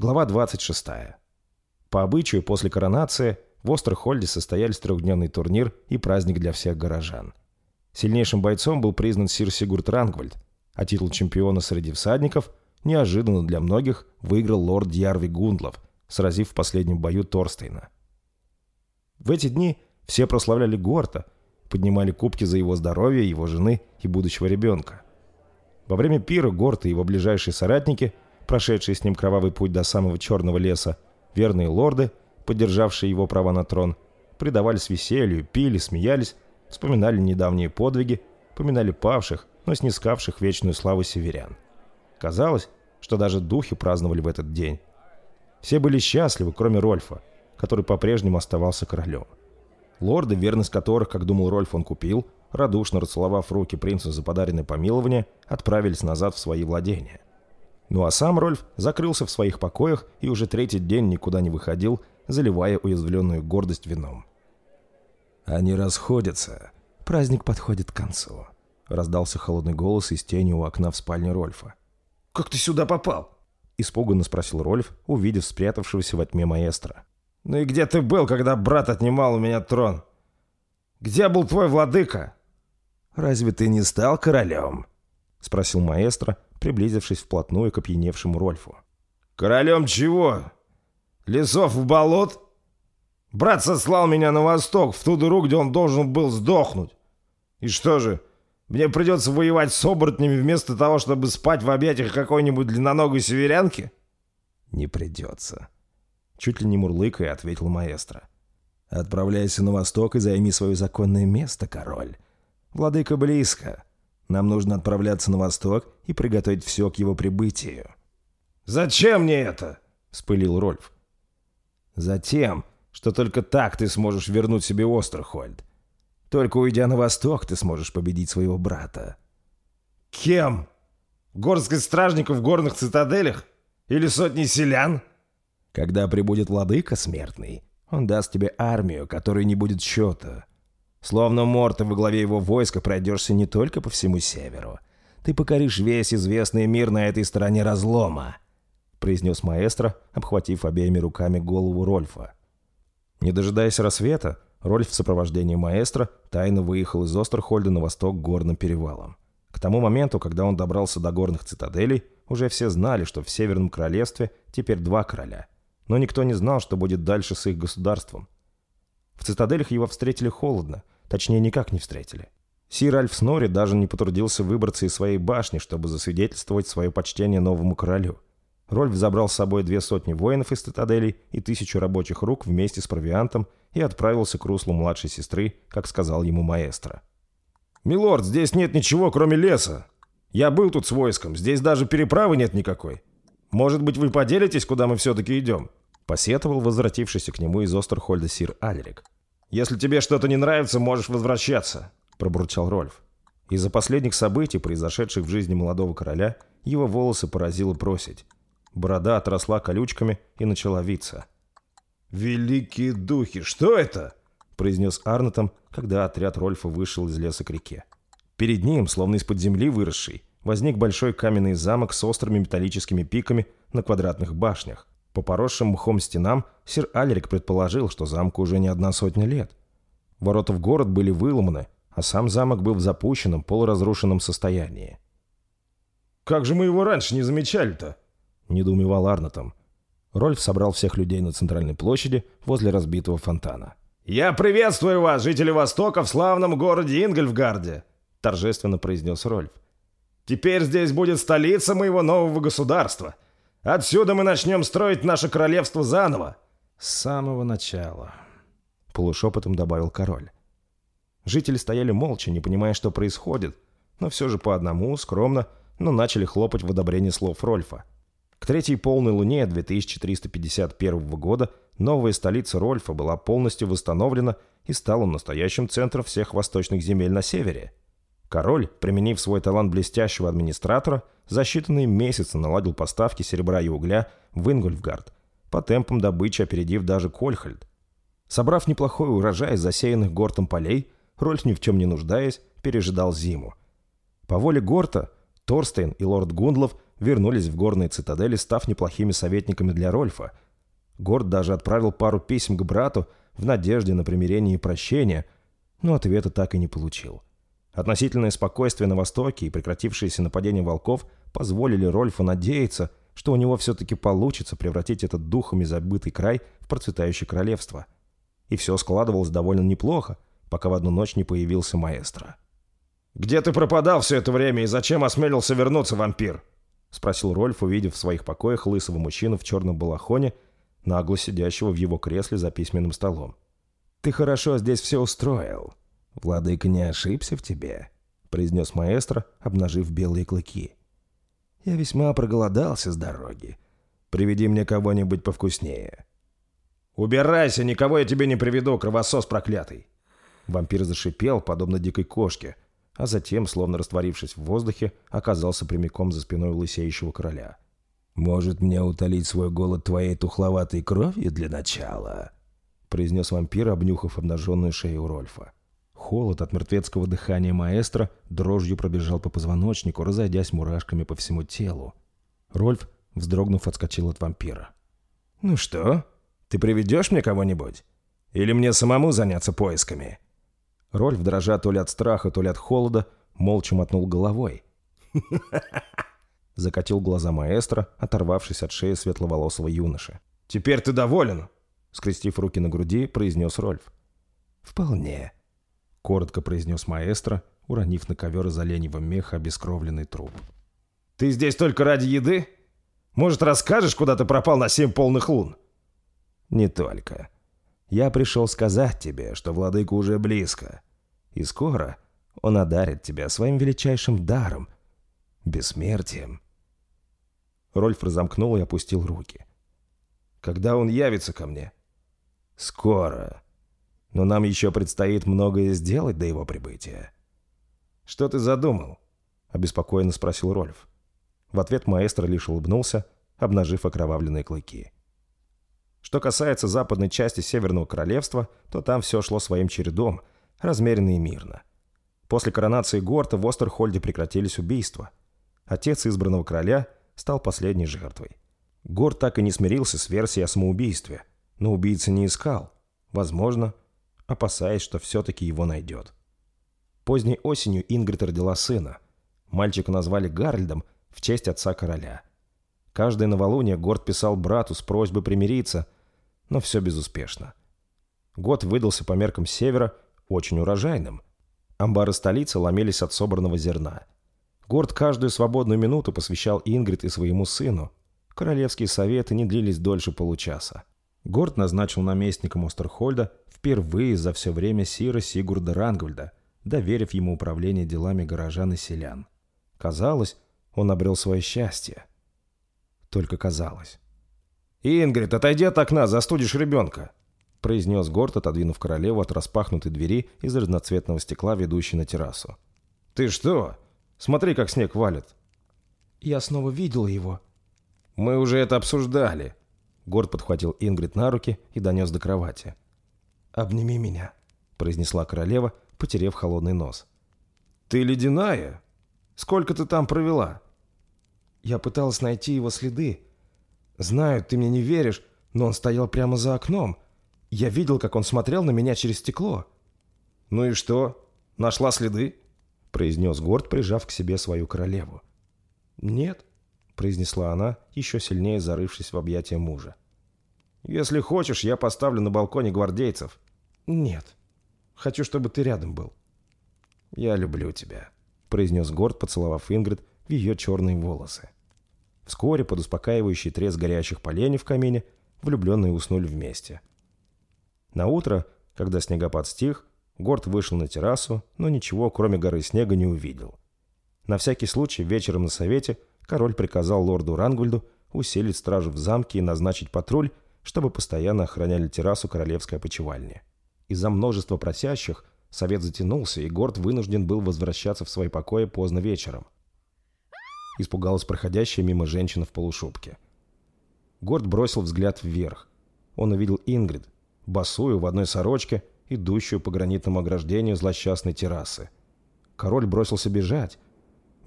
Глава 26. По обычаю, после коронации в Остерхольде состоялись трехдневный турнир и праздник для всех горожан. Сильнейшим бойцом был признан сир Сигурд Рангвальд, а титул чемпиона среди всадников неожиданно для многих выиграл лорд Дьярви Гундлов, сразив в последнем бою Торстейна. В эти дни все прославляли Горта, поднимали кубки за его здоровье, его жены и будущего ребенка. Во время пира Горт и его ближайшие соратники – прошедшие с ним кровавый путь до самого Черного леса, верные лорды, поддержавшие его права на трон, предавались веселью, пили, смеялись, вспоминали недавние подвиги, поминали павших, но снискавших вечную славу северян. Казалось, что даже духи праздновали в этот день. Все были счастливы, кроме Рольфа, который по-прежнему оставался королем. Лорды, верность которых, как думал Рольф, он купил, радушно расцеловав руки принцу за подаренное помилование, отправились назад в свои владения. Ну а сам Рольф закрылся в своих покоях и уже третий день никуда не выходил, заливая уязвленную гордость вином. «Они расходятся. Праздник подходит к концу», — раздался холодный голос из тени у окна в спальне Рольфа. «Как ты сюда попал?» — испуганно спросил Рольф, увидев спрятавшегося во тьме маэстро. «Ну и где ты был, когда брат отнимал у меня трон? Где был твой владыка?» «Разве ты не стал королем?» — спросил маэстро, приблизившись вплотную к опьяневшему Рольфу. «Королем чего? Лесов в болот? Брат сослал меня на восток, в ту дыру, где он должен был сдохнуть. И что же, мне придется воевать с оборотнями вместо того, чтобы спать в объятиях какой-нибудь длинноногой северянки?» «Не придется», — чуть ли не мурлыкая ответил маэстро. «Отправляйся на восток и займи свое законное место, король. Владыка близко». Нам нужно отправляться на восток и приготовить все к его прибытию». «Зачем мне это?» — вспылил Рольф. «Затем, что только так ты сможешь вернуть себе Остерхольд. Только уйдя на восток, ты сможешь победить своего брата». «Кем? Горской стражников в горных цитаделях? Или сотни селян?» «Когда прибудет владыка смертный, он даст тебе армию, которой не будет счета. Словно Морта во главе его войска пройдешься не только по всему северу. Ты покоришь весь известный мир на этой стороне разлома», — произнес маэстро, обхватив обеими руками голову Рольфа. Не дожидаясь рассвета, Рольф в сопровождении маэстро тайно выехал из Остерхольда на восток горным перевалом. К тому моменту, когда он добрался до горных цитаделей, уже все знали, что в Северном Королевстве теперь два короля. Но никто не знал, что будет дальше с их государством. В цитаделях его встретили холодно, точнее никак не встретили. Сир Альф Снори даже не потрудился выбраться из своей башни, чтобы засвидетельствовать свое почтение новому королю. Рольф забрал с собой две сотни воинов из цитаделей и тысячу рабочих рук вместе с провиантом и отправился к руслу младшей сестры, как сказал ему маэстро. «Милорд, здесь нет ничего, кроме леса. Я был тут с войском, здесь даже переправы нет никакой. Может быть, вы поделитесь, куда мы все-таки идем?» Посетовал возвратившийся к нему из Остерхольда сир Альрик. «Если тебе что-то не нравится, можешь возвращаться», — пробурчал Рольф. Из-за последних событий, произошедших в жизни молодого короля, его волосы поразило просить. Борода отросла колючками и начала виться. «Великие духи, что это?» — произнес Арнотом, когда отряд Рольфа вышел из леса к реке. Перед ним, словно из-под земли выросший, возник большой каменный замок с острыми металлическими пиками на квадратных башнях. По поросшим мхом стенам сир Альрик предположил, что замку уже не одна сотня лет. Ворота в город были выломаны, а сам замок был в запущенном, полуразрушенном состоянии. «Как же мы его раньше не замечали-то?» – недоумевал Арнотом. Рольф собрал всех людей на центральной площади возле разбитого фонтана. «Я приветствую вас, жители Востока, в славном городе Ингольфгарде!» – торжественно произнес Рольф. «Теперь здесь будет столица моего нового государства – Отсюда мы начнем строить наше королевство заново». «С самого начала», — полушепотом добавил король. Жители стояли молча, не понимая, что происходит, но все же по одному, скромно, но начали хлопать в одобрении слов Рольфа. К третьей полной луне 2351 года новая столица Рольфа была полностью восстановлена и стала настоящим центром всех восточных земель на севере. Король, применив свой талант блестящего администратора, за считанные месяцы наладил поставки серебра и угля в Ингольфгард, по темпам добычи опередив даже Кольхальд. Собрав неплохой урожай из засеянных Гортом полей, Рольф ни в чем не нуждаясь, пережидал зиму. По воле Горта, Торстейн и лорд Гундлов вернулись в горные цитадели, став неплохими советниками для Рольфа. Горд даже отправил пару писем к брату в надежде на примирение и прощение, но ответа так и не получил. Относительное спокойствие на Востоке и прекратившееся нападение волков позволили Рольфу надеяться, что у него все-таки получится превратить этот духами забытый край в процветающее королевство. И все складывалось довольно неплохо, пока в одну ночь не появился маэстро. «Где ты пропадал все это время и зачем осмелился вернуться, вампир?» — спросил Рольф, увидев в своих покоях лысого мужчину в черном балахоне, нагло сидящего в его кресле за письменным столом. «Ты хорошо здесь все устроил. Владыка не ошибся в тебе», — произнес маэстро, обнажив белые клыки. «Я весьма проголодался с дороги. Приведи мне кого-нибудь повкуснее». «Убирайся, никого я тебе не приведу, кровосос проклятый!» Вампир зашипел, подобно дикой кошке, а затем, словно растворившись в воздухе, оказался прямиком за спиной лысеющего короля. «Может мне утолить свой голод твоей тухловатой кровью для начала?» произнес вампир, обнюхав обнаженную шею Рольфа. Холод от мертвецкого дыхания маэстро дрожью пробежал по позвоночнику, разойдясь мурашками по всему телу. Рольф, вздрогнув, отскочил от вампира. «Ну что, ты приведешь мне кого-нибудь? Или мне самому заняться поисками?» Рольф, дрожа то ли от страха, то ли от холода, молча мотнул головой. Закатил глаза маэстро, оторвавшись от шеи светловолосого юноши. «Теперь ты доволен?» Скрестив руки на груди, произнес Рольф. «Вполне», — коротко произнес маэстро, уронив на ковер из оленьего меха обескровленный труп. «Ты здесь только ради еды? Может, расскажешь, куда ты пропал на семь полных лун?» «Не только. Я пришел сказать тебе, что владыка уже близко, и скоро он одарит тебя своим величайшим даром — бессмертием». Рольф разомкнул и опустил руки. «Когда он явится ко мне?» «Скоро. Но нам еще предстоит многое сделать до его прибытия». «Что ты задумал?» — обеспокоенно спросил Рольф. В ответ маэстро лишь улыбнулся, обнажив окровавленные клыки. Что касается западной части Северного Королевства, то там все шло своим чередом, размеренно и мирно. После коронации Горта в Остерхольде прекратились убийства. Отец избранного короля стал последней жертвой. Горд так и не смирился с версией о самоубийстве, но убийца не искал, возможно, опасаясь, что все-таки его найдет. Поздней осенью Ингрид родила сына. Мальчика назвали Гарольдом в честь отца короля – Каждое новолуние Горд писал брату с просьбой примириться, но все безуспешно. Год выдался по меркам севера очень урожайным. Амбары столицы ломились от собранного зерна. Горд каждую свободную минуту посвящал Ингрид и своему сыну. Королевские советы не длились дольше получаса. Горд назначил наместником Остерхольда впервые за все время Сира Сигурда Рангвальда, доверив ему управление делами горожан и селян. Казалось, он обрел свое счастье. Только казалось. «Ингрид, отойди от окна, застудишь ребенка!» произнес Горд, отодвинув королеву от распахнутой двери из разноцветного стекла, ведущей на террасу. «Ты что? Смотри, как снег валит!» «Я снова видел его». «Мы уже это обсуждали!» Горд подхватил Ингрид на руки и донес до кровати. «Обними меня», — произнесла королева, потерев холодный нос. «Ты ледяная? Сколько ты там провела?» Я пыталась найти его следы. Знаю, ты мне не веришь, но он стоял прямо за окном. Я видел, как он смотрел на меня через стекло». «Ну и что? Нашла следы?» — произнес Горд, прижав к себе свою королеву. «Нет», — произнесла она, еще сильнее зарывшись в объятия мужа. «Если хочешь, я поставлю на балконе гвардейцев». «Нет. Хочу, чтобы ты рядом был». «Я люблю тебя», — произнес Горд, поцеловав Ингрид в ее черные волосы. Вскоре, под успокаивающий треск горящих поленьев в камине, влюбленные уснули вместе. На утро, когда снегопад стих, Горд вышел на террасу, но ничего, кроме горы снега, не увидел. На всякий случай, вечером на совете король приказал лорду Рангульду усилить стражу в замке и назначить патруль, чтобы постоянно охраняли террасу королевской опочивальни. Из-за множества просящих совет затянулся, и Горд вынужден был возвращаться в свои покои поздно вечером – испугалась проходящая мимо женщина в полушубке. Горд бросил взгляд вверх. Он увидел Ингрид, босую в одной сорочке, идущую по гранитному ограждению злосчастной террасы. Король бросился бежать.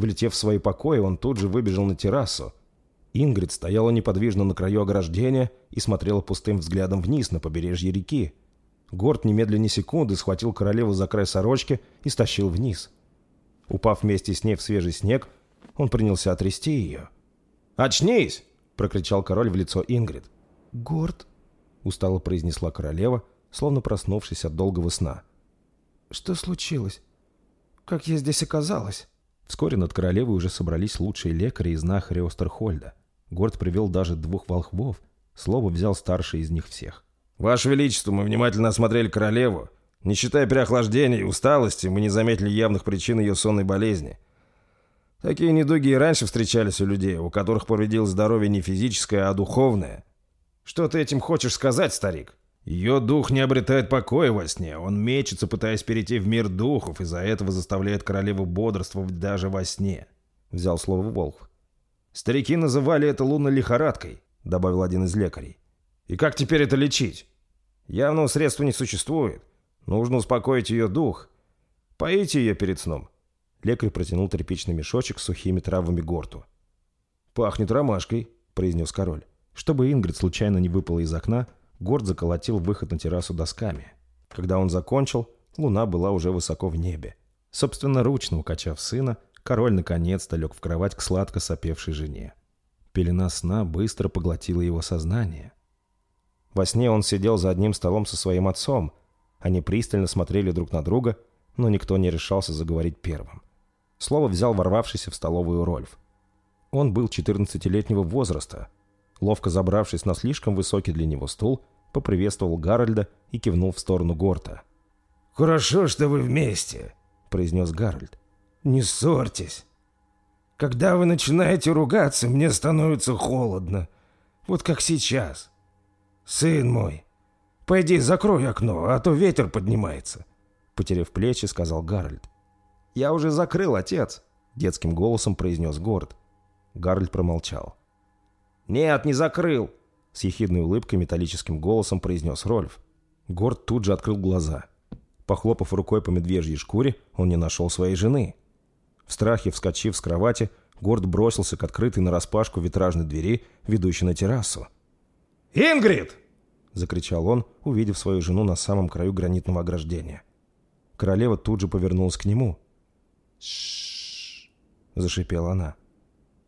Влетев в свои покои, он тут же выбежал на террасу. Ингрид стояла неподвижно на краю ограждения и смотрела пустым взглядом вниз на побережье реки. Горд немедленно секунды схватил королеву за край сорочки и стащил вниз. Упав вместе с ней в свежий снег, он принялся отрясти ее. «Очнись!» — прокричал король в лицо Ингрид. «Горд?» — устало произнесла королева, словно проснувшись от долгого сна. «Что случилось? Как я здесь оказалась?» Вскоре над королевой уже собрались лучшие лекари и знахари Остерхольда. Горд привел даже двух волхвов. Слово взял старший из них всех. «Ваше Величество, мы внимательно осмотрели королеву. Не считая переохлаждения и усталости, мы не заметили явных причин ее сонной болезни. Такие недуги и раньше встречались у людей, у которых повредилось здоровье не физическое, а духовное. Что ты этим хочешь сказать, старик? Ее дух не обретает покоя во сне. Он мечется, пытаясь перейти в мир духов, из-за этого заставляет королеву бодрствовать даже во сне. Взял слово Волх. Старики называли это лунной лихорадкой, добавил один из лекарей. И как теперь это лечить? Явного средства не существует. Нужно успокоить ее дух. Поите ее перед сном. Лекарь протянул тряпичный мешочек с сухими травами горту. «Пахнет ромашкой», — произнес король. Чтобы Ингрид случайно не выпала из окна, Горд заколотил выход на террасу досками. Когда он закончил, луна была уже высоко в небе. Собственно, ручно укачав сына, король наконец-то лег в кровать к сладко сопевшей жене. Пелена сна быстро поглотила его сознание. Во сне он сидел за одним столом со своим отцом. Они пристально смотрели друг на друга, но никто не решался заговорить первым. Слово взял ворвавшийся в столовую Рольф. Он был 14-летнего возраста. Ловко забравшись на слишком высокий для него стул, поприветствовал Гарольда и кивнул в сторону Горта. «Хорошо, что вы вместе», — произнес Гарольд. «Не ссорьтесь. Когда вы начинаете ругаться, мне становится холодно. Вот как сейчас. Сын мой, пойди закрой окно, а то ветер поднимается», — потерев плечи, сказал Гарольд. «Я уже закрыл, отец», — детским голосом произнес Горт. Гарольд промолчал. «Нет, не закрыл», с ехидной улыбкой металлическим голосом произнес Рольф. Горд тут же открыл глаза. Похлопав рукой по медвежьей шкуре, он не нашел своей жены. В страхе, вскочив с кровати, Горд бросился к открытой нараспашку витражной двери, ведущей на террасу. «Ингрид!» — закричал он, увидев свою жену на самом краю гранитного ограждения. Королева тут же повернулась к нему. «Ш-ш-ш!» зашипела она.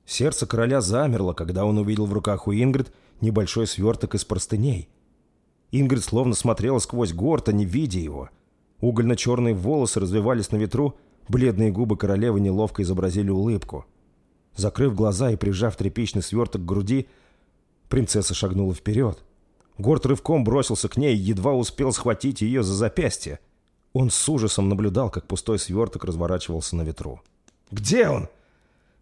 Сердце короля замерло, когда он увидел в руках у Ингрид небольшой сверток из простыней. Ингрид словно смотрела сквозь Горта, не видя его. Угольно-черные волосы развивались на ветру, бледные губы королевы неловко изобразили улыбку. Закрыв глаза и прижав тряпичный сверток к груди, принцесса шагнула вперед. Горд рывком бросился к ней и едва успел схватить ее за запястье. Он с ужасом наблюдал, как пустой сверток разворачивался на ветру. «Где он?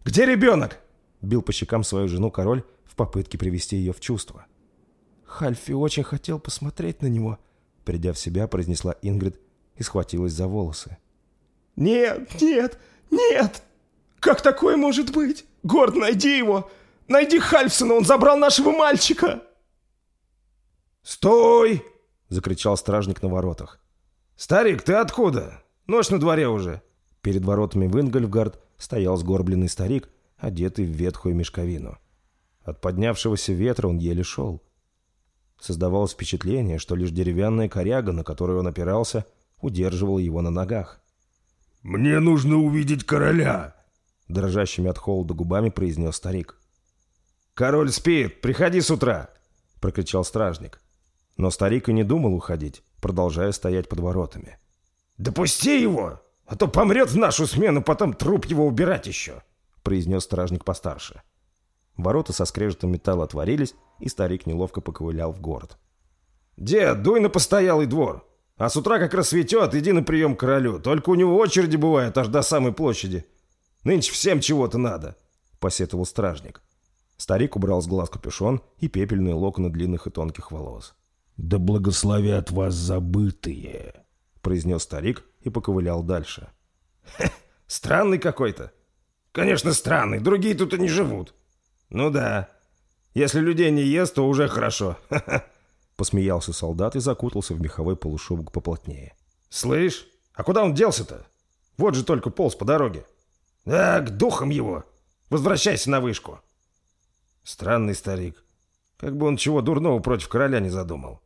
Где ребенок?» Бил по щекам свою жену король, в попытке привести ее в чувство. «Хальфи очень хотел посмотреть на него», — придя в себя, произнесла Ингрид и схватилась за волосы. «Нет, нет, нет! Как такое может быть? Горд, найди его! Найди Хальфсона, он забрал нашего мальчика!» «Стой!» — закричал стражник на воротах. «Старик, ты откуда? Ночь на дворе уже!» Перед воротами в Ингольфгард стоял сгорбленный старик, одетый в ветхую мешковину. От поднявшегося ветра он еле шел. Создавалось впечатление, что лишь деревянная коряга, на которую он опирался, удерживала его на ногах. «Мне нужно увидеть короля!» Дрожащими от холода губами произнес старик. «Король спит! Приходи с утра!» Прокричал стражник. Но старик и не думал уходить, продолжая стоять под воротами. «Допусти его! А то помрет в нашу смену, потом труп его убирать еще!» Произнес стражник постарше. Ворота со скрежетом металла отворились, и старик неловко поковылял в город. «Дед, дуй на постоялый двор. А с утра как рассветет, иди на прием к королю. Только у него очереди бывают аж до самой площади. Нынче всем чего-то надо», — посетовал стражник. Старик убрал с глаз капюшон и пепельные локоны длинных и тонких волос. «Да благословят вас забытые», — произнес старик и поковылял дальше. «Странный какой-то». «Конечно, странный. Другие тут и не живут». «Ну да. Если людей не ест, то уже хорошо. Посмеялся солдат и закутался в меховой полушубок поплотнее. «Слышь, а куда он делся-то? Вот же только полз по дороге». Да, к духам его. Возвращайся на вышку. Странный старик. Как бы он чего дурного против короля не задумал.